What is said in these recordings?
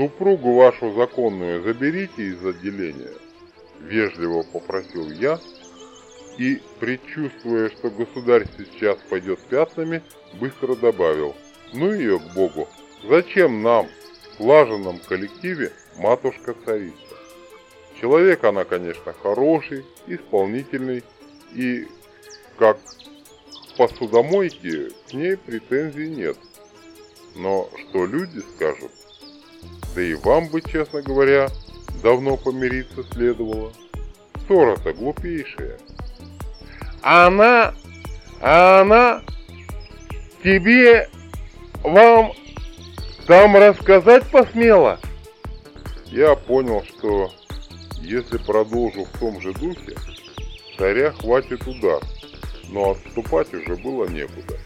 Супругу вашу законную заберите из отделения, вежливо попросил я и, предчувствуя, что государь сейчас пойдет пятнами, быстро добавил, ну ее к Богу, зачем нам, в слаженном коллективе, матушка-царица? Человек она, конечно, хороший, исполнительный и, как посудомойке, к ней претензий нет. Но что люди скажут? Да и вам бы, честно говоря, давно помириться следовало. Ссора-то глупейшая. А она, а она тебе, вам там рассказать посмела? Я понял, что если продолжу в том же духе, царя хватит удар, но отступать уже было некуда.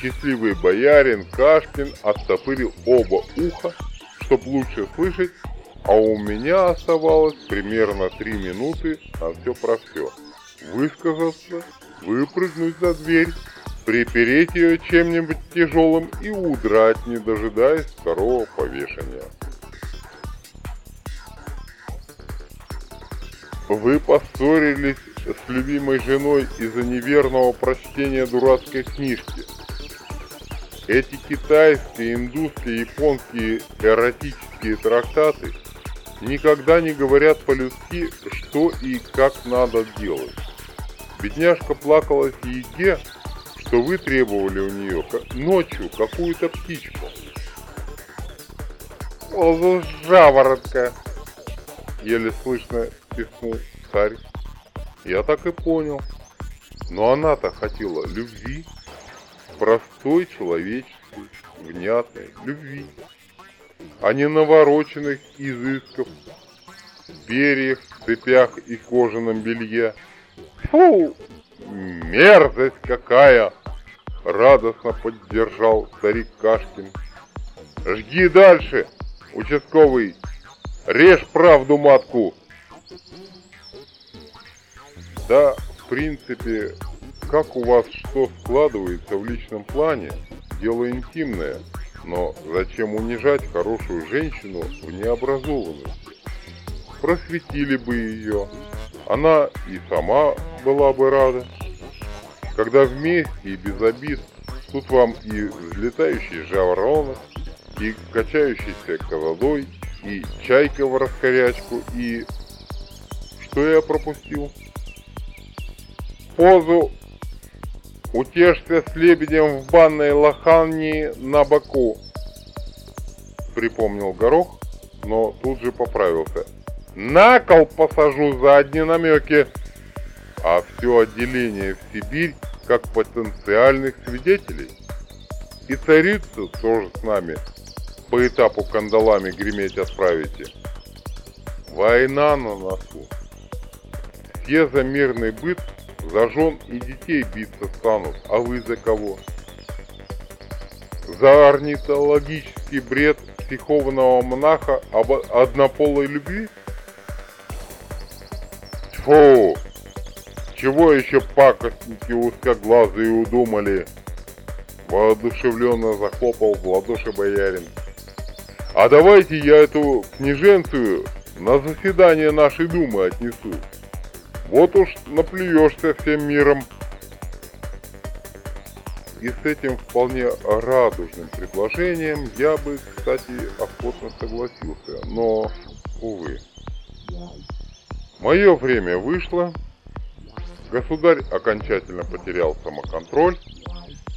Счастливый боярин Кашкин оттопырил оба уха, чтоб лучше слышать, а у меня оставалось примерно три минуты на все про все. Высказаться, выпрыгнуть за дверь, припереть ее чем-нибудь тяжелым и удрать, не дожидаясь второго повешения. Вы поссорились с любимой женой из-за неверного прочтения дурацкой книжки. Эти китайские, индусские, японские эротические трактаты никогда не говорят по-людски, что и как надо делать. Бедняжка плакала в еде, что вы требовали у нее ночью какую-то птичку. О, жаворотка! Еле слышно пихнул царь. Я так и понял. Но она-то хотела любви, простой человеческой, внятной любви, а не навороченных изысков, перьях, цепях и кожаном белье. Фу, мерзость какая! Радостно поддержал старик Кашкин. Жги дальше, участковый, режь правду матку. Да, в принципе, как у вас что складывается в личном плане, дело интимное, но зачем унижать хорошую женщину в необразованности? Просветили бы ее, она и сама была бы рада. Когда вместе и без обид, тут вам и взлетающий жаворонок, и качающийся козадой, и чайка в раскорячку, и... Что я пропустил? позу «Утешься с лебедем в банной лохании на боку», припомнил Горох, но тут же поправился. «На кол посажу за одни намеки!» А все отделение в Сибирь как потенциальных свидетелей. И царицу тоже с нами по этапу кандалами греметь отправите. Война на носу. Все за мирный быт за жен и детей биться станут, а вы за кого? За орнитологический бред психованного монаха об однополой любви? Фу! Чего еще пакостники узкоглазые удумали? Воодушевленно захлопал в ладоши боярин. А давайте я эту княженцию на заседание нашей думы отнесу. Вот уж наплюешься всем миром. И с этим вполне радужным предложением я бы, кстати, охотно согласился, но, увы. Мое время вышло, государь окончательно потерял самоконтроль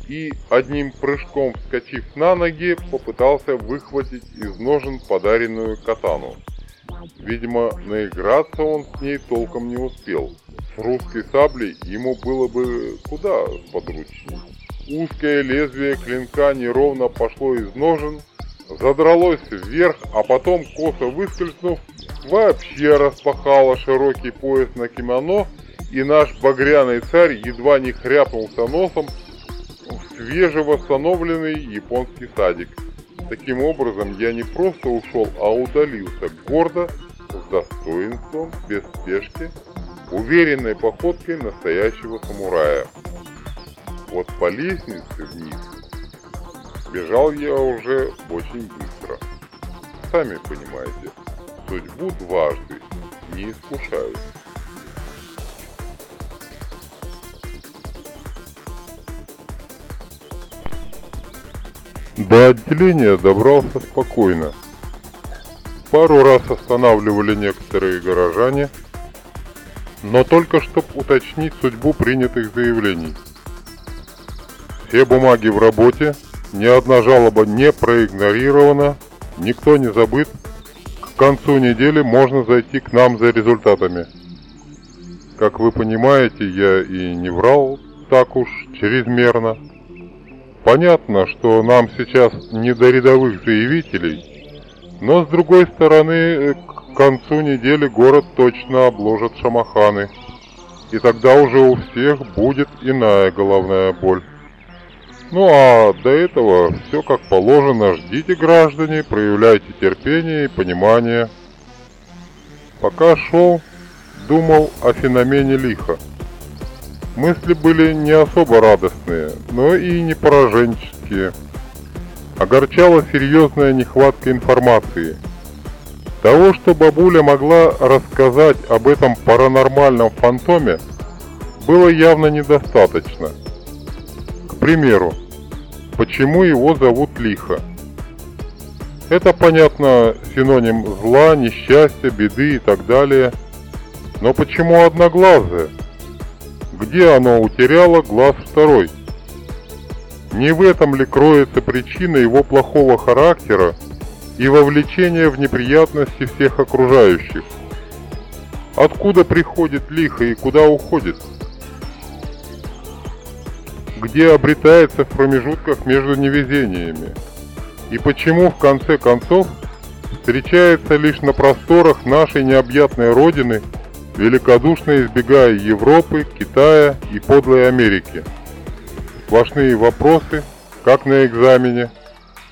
и, одним прыжком вскочив на ноги, попытался выхватить из ножен подаренную катану. Видимо, наиграться он с ней толком не успел. С русской саблей ему было бы куда подручнее. Узкое лезвие клинка неровно пошло из ножен, задралось вверх, а потом, косо выскользнув, вообще распахало широкий пояс на кимоно, и наш багряный царь едва не хряпнулся носом в свежевосстановленный японский садик. Таким образом, я не просто ушел, а удалился гордо, с достоинством, без спешки, уверенной походкой настоящего самурая. Вот по лестнице вниз бежал я уже очень быстро. сами понимаете, судьбу дважды не искушают. До отделения добрался спокойно. Пару раз останавливали некоторые горожане, но только чтобы уточнить судьбу принятых заявлений. Все бумаги в работе, ни одна жалоба не проигнорирована, никто не забыт. К концу недели можно зайти к нам за результатами. Как вы понимаете, я и не врал так уж чрезмерно. Понятно, что нам сейчас не до рядовых заявителей, но с другой стороны, к концу недели город точно обложат шамаханы, и тогда уже у всех будет иная головная боль. Ну а до этого все как положено, ждите граждане, проявляйте терпение и понимание. Пока шел, думал о феномене лиха. Мысли были не особо радостные, но и не пораженческие. Огорчала серьезная нехватка информации. Того, что бабуля могла рассказать об этом паранормальном фантоме, было явно недостаточно. К примеру, почему его зовут Лихо? Это, понятно, синоним зла, несчастья, беды и так далее. Но почему одноглазое? Где оно утеряло глаз второй. Не в этом ли кроется причина его плохого характера и вовлечения в неприятности всех окружающих? Откуда приходит лихо и куда уходит? Где обретается в промежутках между невезениями? И почему в конце концов встречается лишь на просторах нашей необъятной Родины – великодушно избегая Европы, Китая и подлой Америки. Сплошные вопросы, как на экзамене.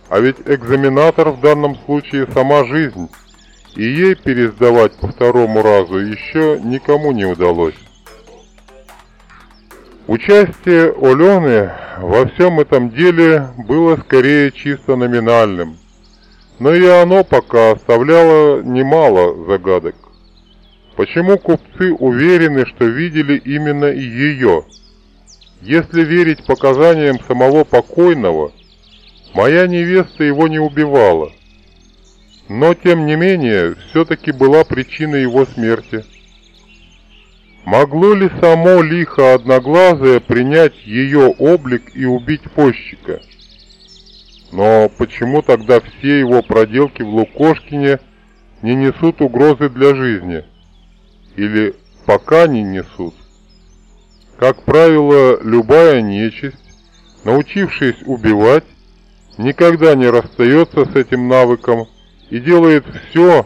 А ведь экзаменатор в данном случае сама жизнь, и ей пересдавать по второму разу еще никому не удалось. Участие Олены во всем этом деле было скорее чисто номинальным, но и оно пока оставляло немало загадок. Почему купцы уверены, что видели именно ее? Если верить показаниям самого покойного, моя невеста его не убивала. Но, тем не менее, все-таки была причина его смерти. Могло ли само лихо одноглазое принять ее облик и убить позчика? Но почему тогда все его проделки в Лукошкине не несут угрозы для жизни? Или пока не несут. Как правило, любая нечисть, научившись убивать, никогда не расстается с этим навыком и делает все,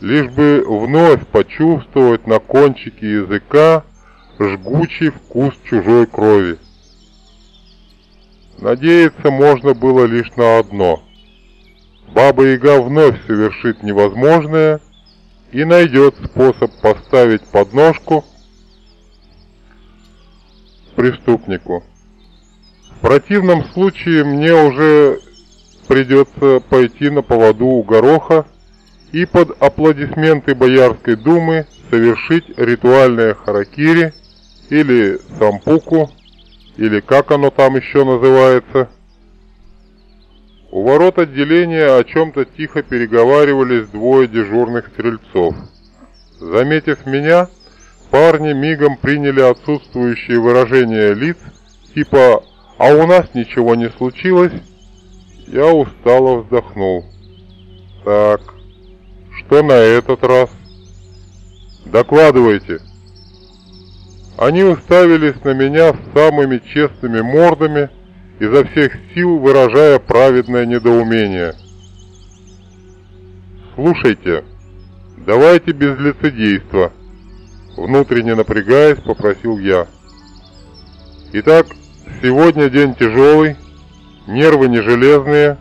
лишь бы вновь почувствовать на кончике языка жгучий вкус чужой крови. Надеяться можно было лишь на одно. Баба-яга вновь совершит невозможное – и найдет способ поставить подножку преступнику. В противном случае мне уже придется пойти на поводу у гороха и под аплодисменты Боярской думы совершить ритуальное харакири или сампуку, или как оно там еще называется – у ворот отделения о чем-то тихо переговаривались двое дежурных стрельцов. Заметив меня, парни мигом приняли отсутствующие выражения лиц, типа «А у нас ничего не случилось?» Я устало вздохнул. «Так, что на этот раз?» «Докладывайте!» Они уставились на меня с самыми честными мордами, изо всех сил выражая праведное недоумение. «Слушайте, давайте без лицедейства», — внутренне напрягаясь, попросил я. «Итак, сегодня день тяжелый, нервы не железные,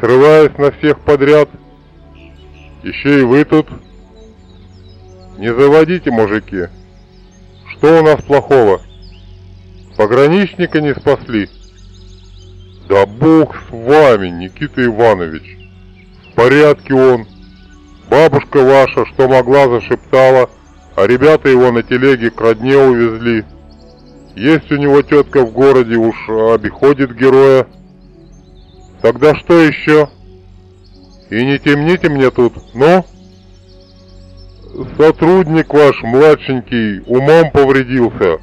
срываясь на всех подряд. Еще и вы тут. Не заводите, мужики. Что у нас плохого? Пограничника не спасли». «Да бог с вами, Никита Иванович!» порядке он. Бабушка ваша, что могла, зашептала, а ребята его на телеге к родне увезли. Есть у него тетка в городе, уж обиходит героя. Тогда что еще? И не темните мне тут, ну? Сотрудник ваш, младшенький, умом повредился.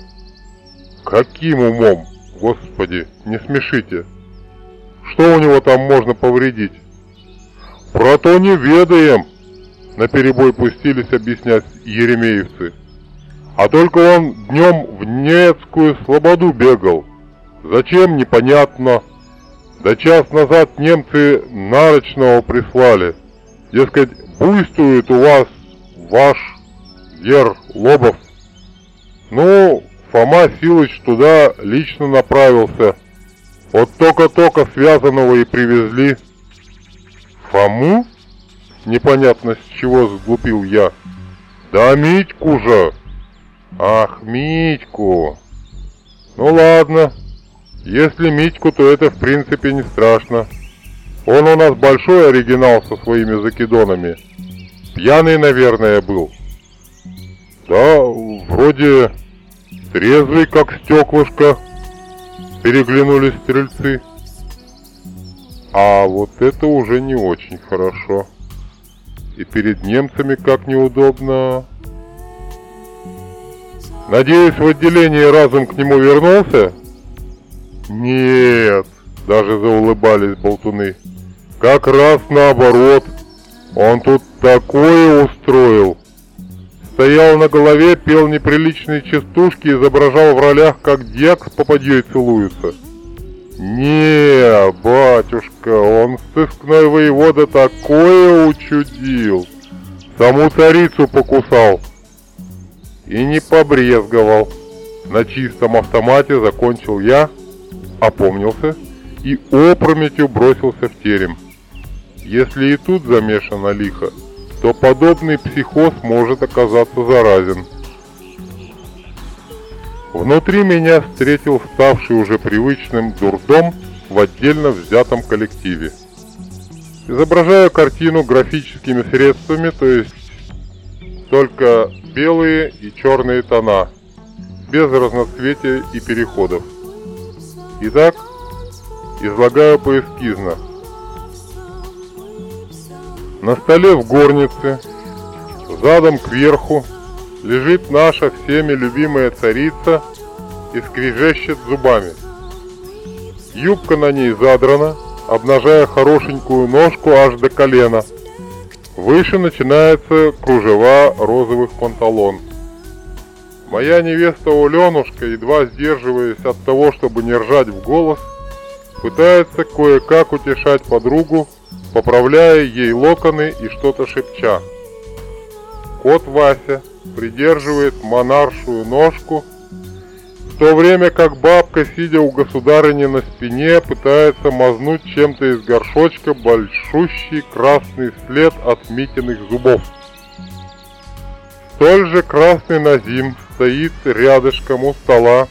Каким умом? Господи, не смешите. Что у него там можно повредить? Про то не ведаем, на перебой пустились объяснять еремеевцы. А только он днем в Нецкую слободу бегал. Зачем, непонятно. Да час назад немцы Нарочного прислали. Дескать, буйствует у вас ваш Гер Лобов. Ну, Фома Силыч туда лично направился. Вот только-только связанного и привезли. Фому? Непонятно с чего сглупил я. Да Митьку же! Ах, Митьку! Ну ладно. Если Митьку, то это в принципе не страшно. Он у нас большой оригинал со своими закидонами. Пьяный, наверное, был. Да, вроде трезвый, как стеклышко. Переглянулись стрельцы. А вот это уже не очень хорошо. И перед немцами как неудобно. Надеюсь, в отделении разум к нему вернулся? Нет, даже заулыбались болтуны. Как раз наоборот. Он тут такое устроил. Стоял на голове, пел неприличные частушки, изображал в ролях, как дьяк с попадьей целуется. Не, батюшка, он сыскной воевода такое учудил. Саму царицу покусал. И не побрезговал. На чистом автомате закончил я, опомнился и опрометью бросился в терем. Если и тут замешано лихо, то подобный психоз может оказаться заразен. Внутри меня встретил ставший уже привычным дурдом в отдельно взятом коллективе. Изображаю картину графическими средствами, то есть только белые и черные тона, без разноцветия и переходов. Итак, излагаю поэскизно. На столе в горнице, задом кверху, лежит наша всеми любимая царица и скрежещет зубами. Юбка на ней задрана, обнажая хорошенькую ножку аж до колена. Выше начинается кружева розовых панталон. Моя невеста Оленушка, едва сдерживаясь от того, чтобы не ржать в голос, пытается кое-как утешать подругу, поправляя ей локоны и что-то шепча. Кот Вася придерживает монаршую ножку, в то время как бабка, сидя у государыни на спине, пытается мазнуть чем-то из горшочка большущий красный след от Митиных зубов. Столь же красный Назим стоит рядышком у стола,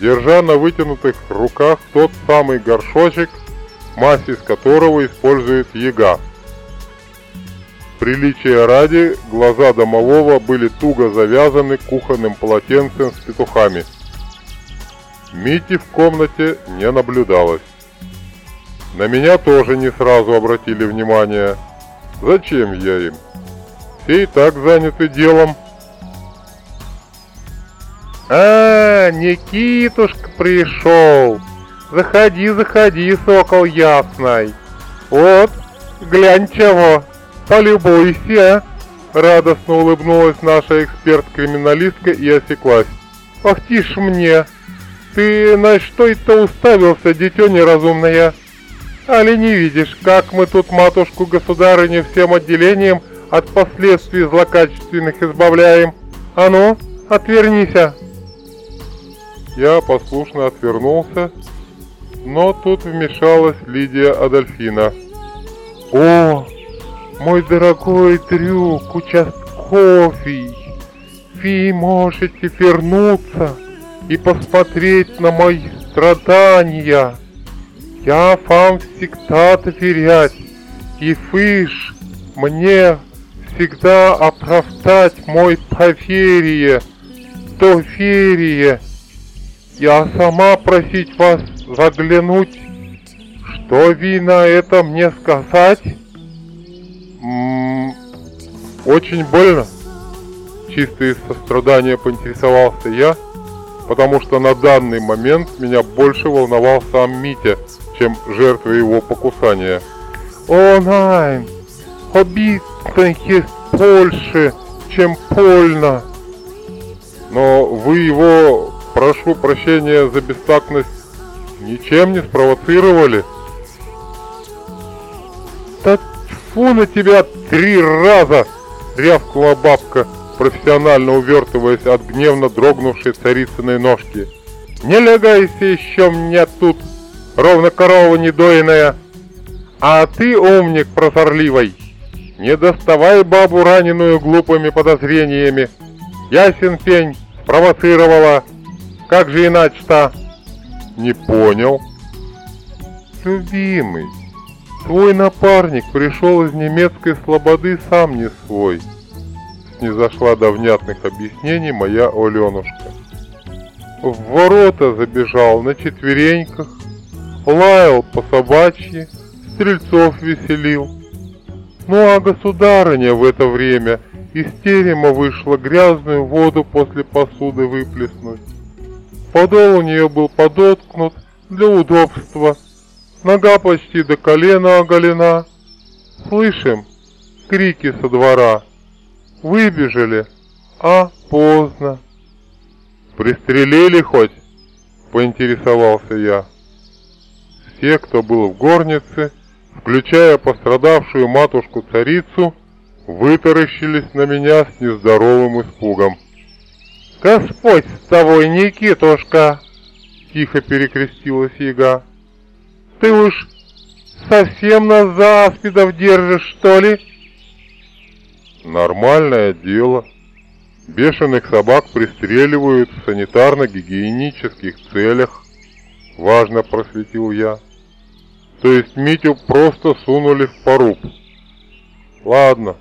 держа на вытянутых руках тот самый горшочек, мазь из которого использует яга. Приличия ради, глаза домового были туго завязаны кухонным полотенцем с петухами. Мити в комнате не наблюдалось. На меня тоже не сразу обратили внимание. Зачем я им? Все и так заняты делом. А, Никитушка пришел. Заходи, заходи, сокол ясный. Вот, глянь чего. «Полюбуйся!» Радостно улыбнулась наша эксперт-криминалистка и осеклась. «Ах ты ж мне! Ты на что это уставился, дитё неразумное? Али не видишь, как мы тут матушку-государыню всем отделением от последствий злокачественных избавляем? А ну, отвернися!» Я послушно отвернулся, но тут вмешалась Лидия Адольфина. «О, мой дорогой друг, участковый, вы можете вернуться и посмотреть на мои страдания. Я вам всегда доверять И фыш мне всегда оправдать мой поверие, доверие. Я сама просить вас заглянуть, что вы на это мне сказать? М -м очень больно. Чисто из сострадания поинтересовался я, потому что на данный момент меня больше волновал сам Митя, чем жертва его покусания. О, найн, есть больше, чем больно. Но вы его, прошу прощения за бестактность, ничем не спровоцировали? Да фу на тебя три раза! Рявкнула бабка, профессионально увертываясь от гневно дрогнувшей царицыной ножки. Не лягайся еще мне тут, ровно корова недоиная. А ты, умник прозорливый, не доставай бабу раненую глупыми подозрениями. Ясен пень, спровоцировала. Как же иначе-то? Не понял. Любимый, твой напарник пришел из немецкой слободы сам не свой. Снизошла до внятных объяснений моя Оленушка. В ворота забежал на четвереньках, лаял по собачьи, стрельцов веселил. Ну а государыня в это время из терема вышла грязную воду после посуды выплеснуть. Подол у нее был подоткнут для удобства, нога почти до колена оголена. Слышим крики со двора. Выбежали, а поздно. Пристрелили хоть? Поинтересовался я. Все, кто был в горнице, включая пострадавшую матушку-царицу, вытаращились на меня с нездоровым испугом. «Господь с тобой, Никитушка!» — тихо перекрестилась яга. «Ты уж совсем нас за аспидов держишь, что ли?» «Нормальное дело. Бешеных собак пристреливают в санитарно-гигиенических целях», — важно просветил я. То есть Митю просто сунули в поруб. Ладно,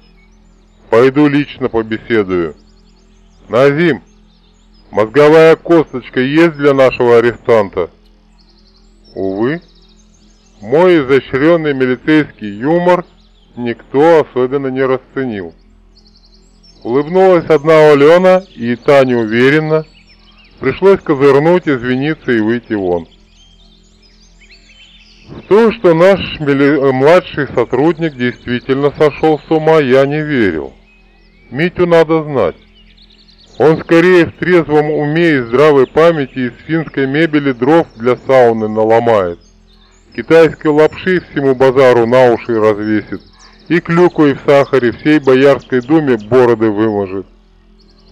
пойду лично побеседую. Назим, мозговая косточка есть для нашего арестанта? Увы, мой изощренный милицейский юмор никто особенно не расценил. Улыбнулась одна Алена, и та неуверенно. Пришлось козырнуть, извиниться и выйти вон. В то, что наш э, младший сотрудник действительно сошел с ума, я не верил. Митю надо знать. Он скорее в трезвом уме и здравой памяти из финской мебели дров для сауны наломает. Китайской лапши всему базару на уши развесит. И клюквой в сахаре всей Боярской думе бороды выможет.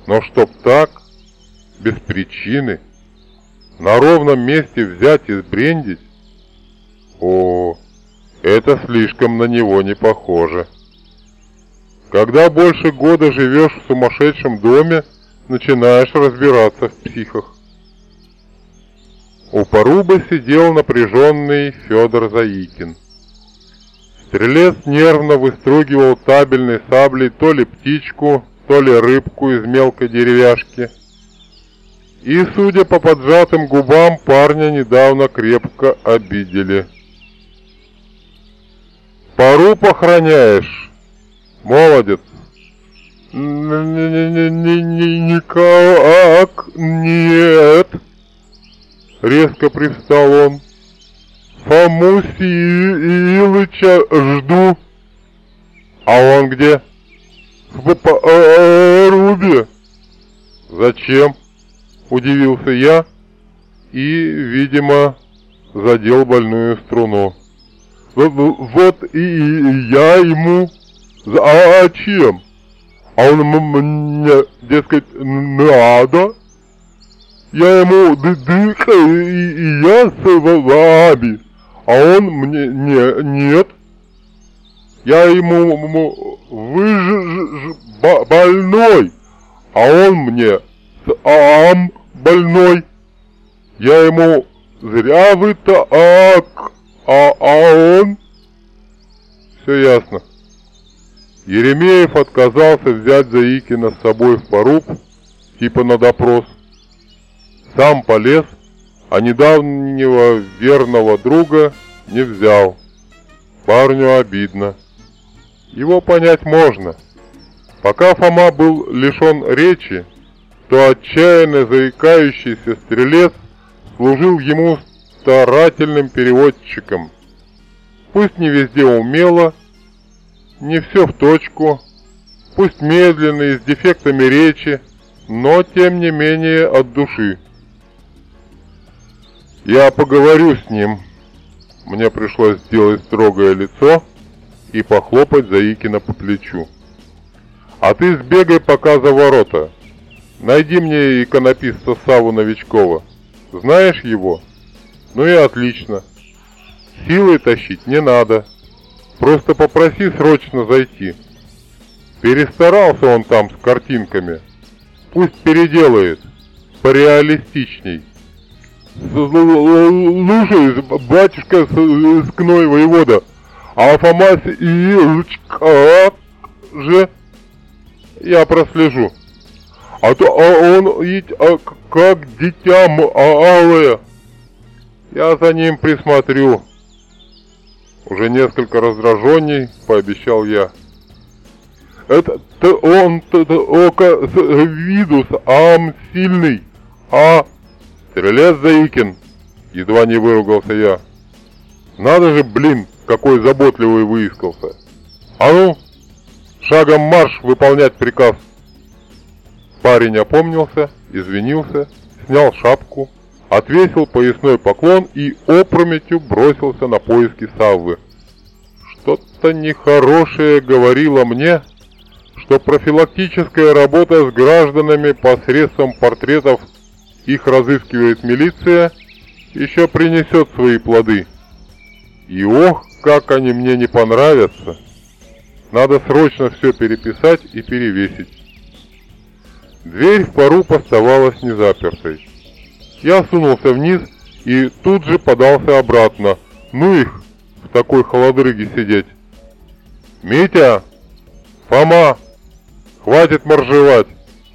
Но чтоб так, без причины, на ровном месте взять и сбрендить, о, это слишком на него не похоже. Когда больше года живешь в сумасшедшем доме, начинаешь разбираться в психах. У порубы сидел напряженный Федор Заикин. Стрелец нервно выстругивал табельной саблей то ли птичку, то ли рыбку из мелкой деревяшки. И, судя по поджатым губам, парня недавно крепко обидели. Пару охраняешь. Молодец. Никак нет. Резко привстал он. Фому Силыча жду. А он где? В порубе. Зачем? Удивился я и, видимо, задел больную струну. Вот и я ему... А чем? А он мне, дескать, надо? Я ему дык, и, и я с вами, а он мне не, нет. Я ему, вы же больной, а он мне сам больной. Я ему, зря вы так, а, а он Все ясно. Еремеев отказался взять Заикина с собой в поруб, типа на допрос. Сам полез, а недавнего верного друга не взял. Парню обидно. Его понять можно. Пока Фома был лишен речи, то отчаянно заикающийся стрелец служил ему старательным переводчиком. Пусть не везде умело, не все в точку, пусть медленно и с дефектами речи, но тем не менее от души. Я поговорю с ним. Мне пришлось сделать строгое лицо и похлопать Заикина по плечу. А ты сбегай пока за ворота. Найди мне иконописца Саву Новичкова. Знаешь его? Ну и отлично. Силой тащить не надо. Просто попроси срочно зайти. Перестарался он там с картинками. Пусть переделает. Пореалистичней. Слушай, батюшка скной воевода, а Афамас Ильичка же я прослежу. А то а он ведь а, как дитя алое. Я за ним присмотрю. Уже несколько раздраженней пообещал я. Это он око с виду ам сильный, а стрелец Заикин, едва не выругался я. Надо же, блин, какой заботливый выискался. А ну, шагом марш выполнять приказ. Парень опомнился, извинился, снял шапку, отвесил поясной поклон и опрометью бросился на поиски Саввы. Что-то нехорошее говорило мне, что профилактическая работа с гражданами посредством портретов их разыскивает милиция, еще принесет свои плоды. И ох, как они мне не понравятся. Надо срочно все переписать и перевесить. Дверь в поруб оставалась незапертой. Я сунулся вниз и тут же подался обратно. Ну их, в такой холодрыге сидеть. «Митя! Фома! Хватит моржевать!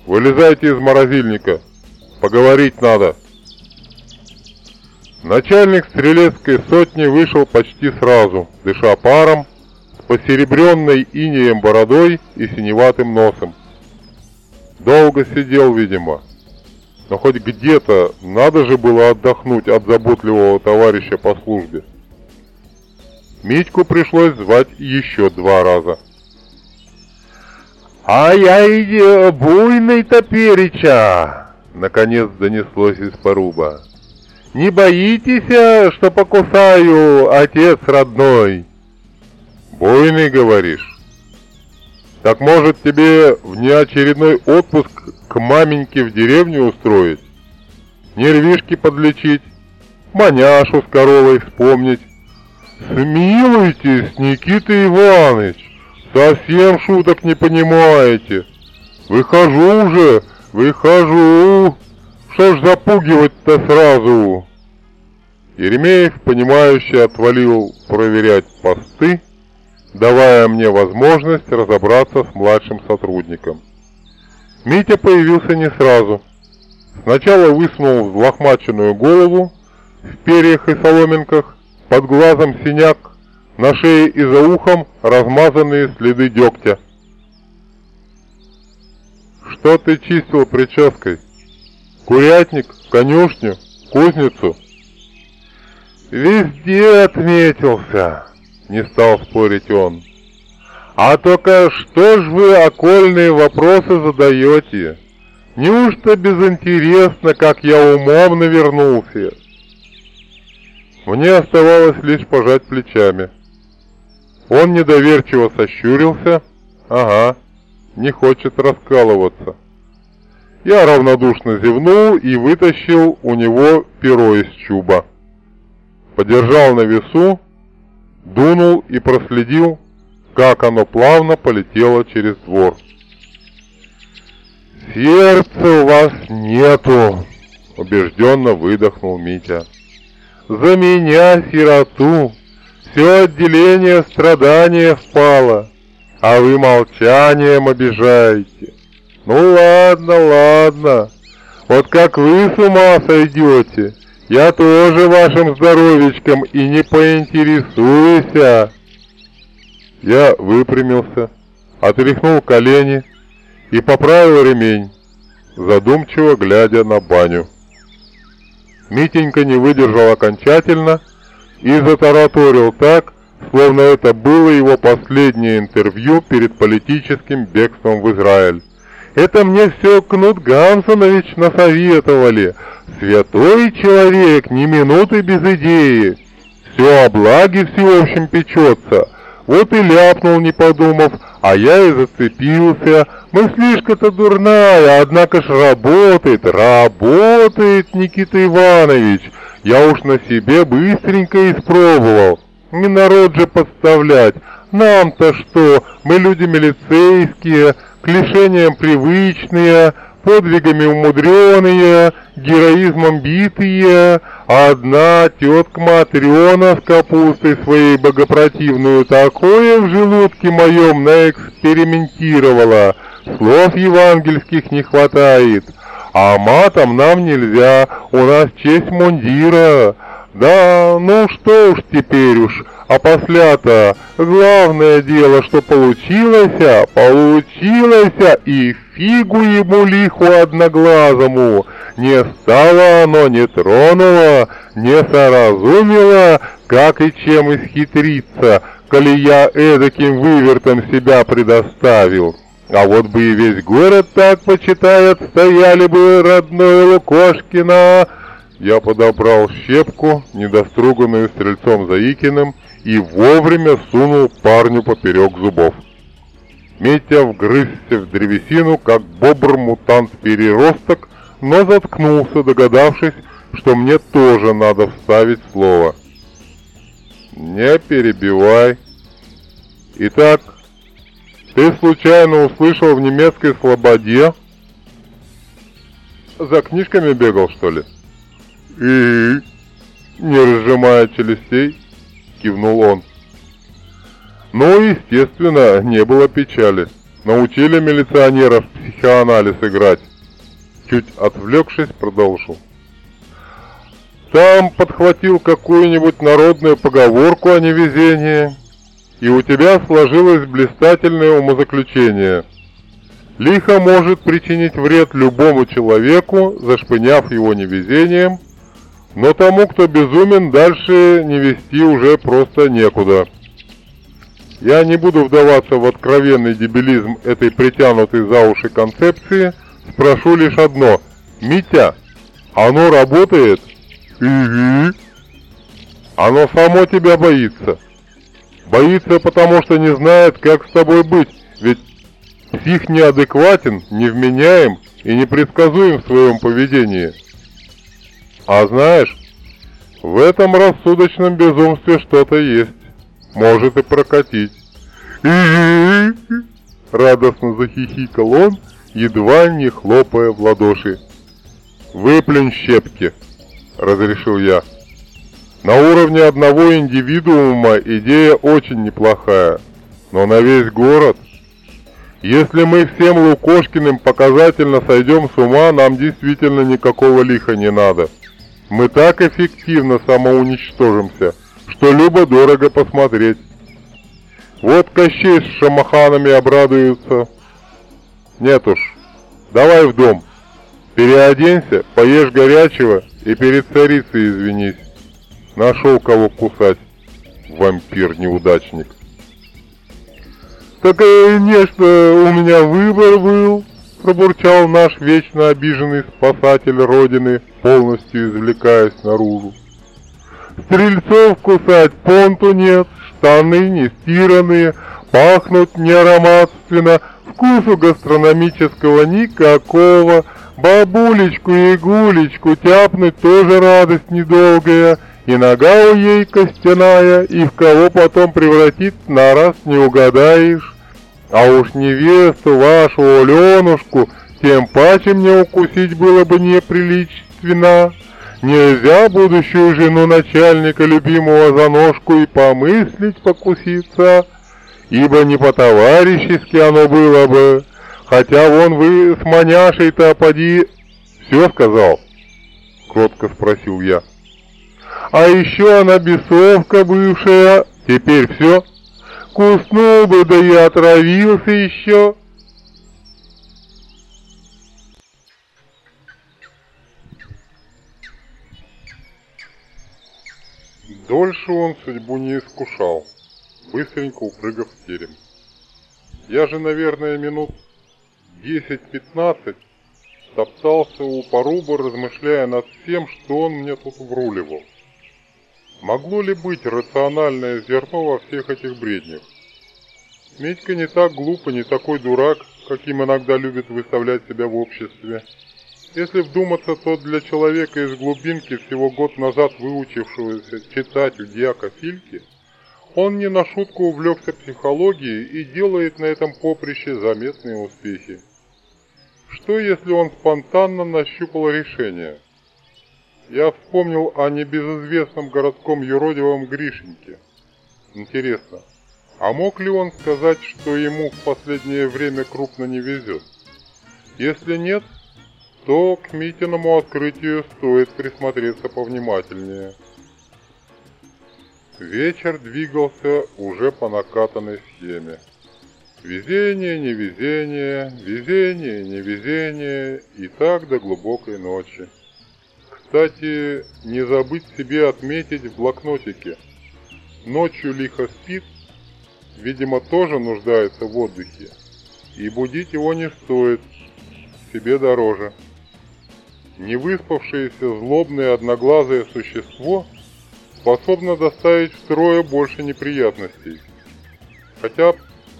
Вылезайте из морозильника! Поговорить надо!» Начальник стрелецкой сотни вышел почти сразу, дыша паром, с посеребренной инеем бородой и синеватым носом. Долго сидел, видимо. Но хоть где-то надо же было отдохнуть от заботливого товарища по службе. Митьку пришлось звать еще два раза. «Ай-яй, буйный топереча!» Наконец донеслось из поруба. «Не боитесь, что покусаю, отец родной?» «Буйный, говоришь?» Так может тебе внеочередной отпуск к маменьке в деревню устроить? Нервишки подлечить? Маняшу с коровой вспомнить? Смилуйтесь, Никита Иванович, совсем шуток не понимаете. Выхожу уже, выхожу. Что ж запугивать-то сразу? Еремеев, понимающе отвалил проверять посты, давая мне возможность разобраться с младшим сотрудником. Митя появился не сразу. Сначала высунул взлохмаченную голову в перьях и соломинках, под глазом синяк, на шее и за ухом размазанные следы дегтя. «Что ты чистил прической? Курятник, конюшню, кузницу?» «Везде отметился!» не стал спорить он. А только что ж вы окольные вопросы задаете? Неужто безинтересно, как я умом навернулся? Мне оставалось лишь пожать плечами. Он недоверчиво сощурился. Ага, не хочет раскалываться. Я равнодушно зевнул и вытащил у него перо из чуба. Подержал на весу, дунул и проследил, как оно плавно полетело через двор. «Сердца у вас нету!» — убежденно выдохнул Митя. «За меня, сироту, все отделение страдания впало, а вы молчанием обижаете. Ну ладно, ладно, вот как вы с ума сойдете, я тоже вашим здоровечком и не поинтересуюсь. А. Я выпрямился, отряхнул колени и поправил ремень, задумчиво глядя на баню. Митенька не выдержал окончательно и затараторил так, словно это было его последнее интервью перед политическим бегством в Израиль. Это мне все Кнут Гансонович насоветовали. Святой человек, ни минуты без идеи. Все о благе всеобщем печется. Вот и ляпнул, не подумав, а я и зацепился. Мыслишка-то дурная, однако ж работает, работает, Никита Иванович. Я уж на себе быстренько испробовал. Не народ же подставлять. Нам-то что, мы люди милицейские, к лишениям привычные, подвигами умудренные, героизмом битые, одна тетка Матрена с капустой своей богопротивную такое в желудке моем наэкспериментировала, слов евангельских не хватает, а матом нам нельзя, у нас честь мундира». Да, ну что уж теперь уж, а после-то главное дело, что получилось, а получилось, а и фигу ему лиху одноглазому. Не стало оно, не тронуло, не соразумело, как и чем исхитриться, коли я эдаким вывертом себя предоставил. А вот бы и весь город так почитает, стояли бы родной Лукошкина, я подобрал щепку, недоструганную стрельцом Заикиным, и вовремя сунул парню поперек зубов. Митя вгрызся в древесину, как бобр-мутант-переросток, но заткнулся, догадавшись, что мне тоже надо вставить слово. «Не перебивай. Итак, ты случайно услышал в немецкой слободе? За книжками бегал, что ли?» И не разжимая челюстей, кивнул он. Ну, естественно, не было печали. Научили милиционеров психоанализ играть. Чуть отвлекшись, продолжил. Там подхватил какую-нибудь народную поговорку о невезении, и у тебя сложилось блистательное умозаключение. Лихо может причинить вред любому человеку, зашпыняв его невезением – но тому, кто безумен, дальше не вести уже просто некуда. Я не буду вдаваться в откровенный дебилизм этой притянутой за уши концепции, спрошу лишь одно. Митя, оно работает? Угу. Оно само тебя боится. Боится, потому что не знает, как с тобой быть, ведь псих неадекватен, невменяем и непредсказуем в своем поведении. А знаешь, в этом рассудочном безумстве что-то есть. Может и прокатить. Радостно захихикал он, едва не хлопая в ладоши. «Выплюнь щепки», — разрешил я. «На уровне одного индивидуума идея очень неплохая, но на весь город...» Если мы всем Лукошкиным показательно сойдем с ума, нам действительно никакого лиха не надо мы так эффективно самоуничтожимся, что любо-дорого посмотреть. Вот Кощей с шамаханами обрадуются. Нет уж, давай в дом. Переоденься, поешь горячего и перед царицей извинись. Нашел кого кусать, вампир-неудачник. Так, конечно, у меня выбор был, пробурчал наш вечно обиженный спасатель Родины, полностью извлекаясь наружу. Стрельцов кусать понту нет, штаны не стиранные, пахнут не ароматственно, вкусу гастрономического никакого, бабулечку и гулечку тяпнуть тоже радость недолгая, и нога у ей костяная, и в кого потом превратит на раз не угадаешь. А уж невесту вашу Аленушку тем паче мне укусить было бы неприлично. Нельзя будущую жену начальника любимого за ножку и помыслить покуситься, ибо не по-товарищески оно было бы. Хотя вон вы с маняшей-то поди... Все сказал? Кротко спросил я. А еще она бесовка бывшая. Теперь все? Куснул бы, да и отравился еще. Дольше он судьбу не искушал, быстренько упрыгав в терем. Я же, наверное, минут 10-15 топтался у поруба, размышляя над всем, что он мне тут вруливал. Могло ли быть рациональное зерно во всех этих бреднях? Медька не так глупо, не такой дурак, каким иногда любит выставлять себя в обществе. Если вдуматься, то для человека из глубинки, всего год назад выучившегося читать у дьяка Фильки, он не на шутку увлекся психологией и делает на этом поприще заметные успехи. Что если он спонтанно нащупал решение? Я вспомнил о небезызвестном городском юродивом Гришеньке. Интересно, а мог ли он сказать, что ему в последнее время крупно не везет? Если нет, то к Митиному открытию стоит присмотреться повнимательнее. Вечер двигался уже по накатанной схеме. Везение, невезение, везение, невезение и так до глубокой ночи. Кстати, не забыть себе отметить в блокнотике. Ночью лихо спит, видимо, тоже нуждается в отдыхе. И будить его не стоит, себе дороже. Невыспавшееся злобное одноглазое существо способно доставить втрое больше неприятностей. Хотя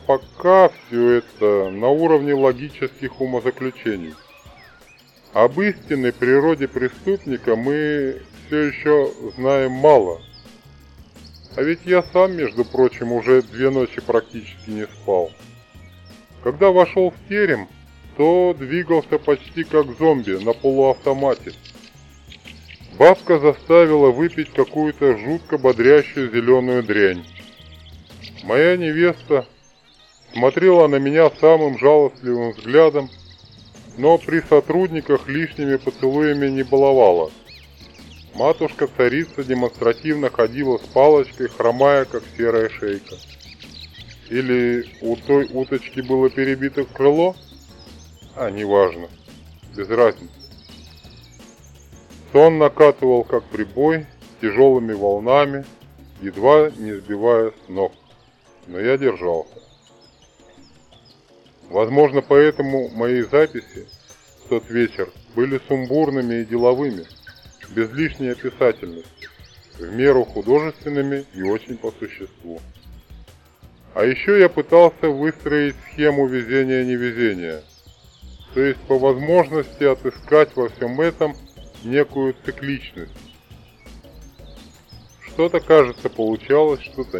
пока все это на уровне логических умозаключений. Об истинной природе преступника мы все еще знаем мало. А ведь я сам, между прочим, уже две ночи практически не спал. Когда вошел в терем, то двигался почти как зомби на полуавтомате. Бабка заставила выпить какую-то жутко бодрящую зеленую дрянь. Моя невеста смотрела на меня самым жалостливым взглядом, но при сотрудниках лишними поцелуями не баловала. Матушка-царица демонстративно ходила с палочкой, хромая, как серая шейка. Или у той уточки было перебито крыло? А, неважно. Без разницы. Сон накатывал, как прибой, тяжелыми волнами, едва не сбивая с ног. Но я держался. Возможно, поэтому мои записи в тот вечер были сумбурными и деловыми, без лишней описательности, в меру художественными и очень по существу. А еще я пытался выстроить схему везения-невезения, то есть по возможности отыскать во всем этом некую цикличность. Что-то, кажется, получалось, что-то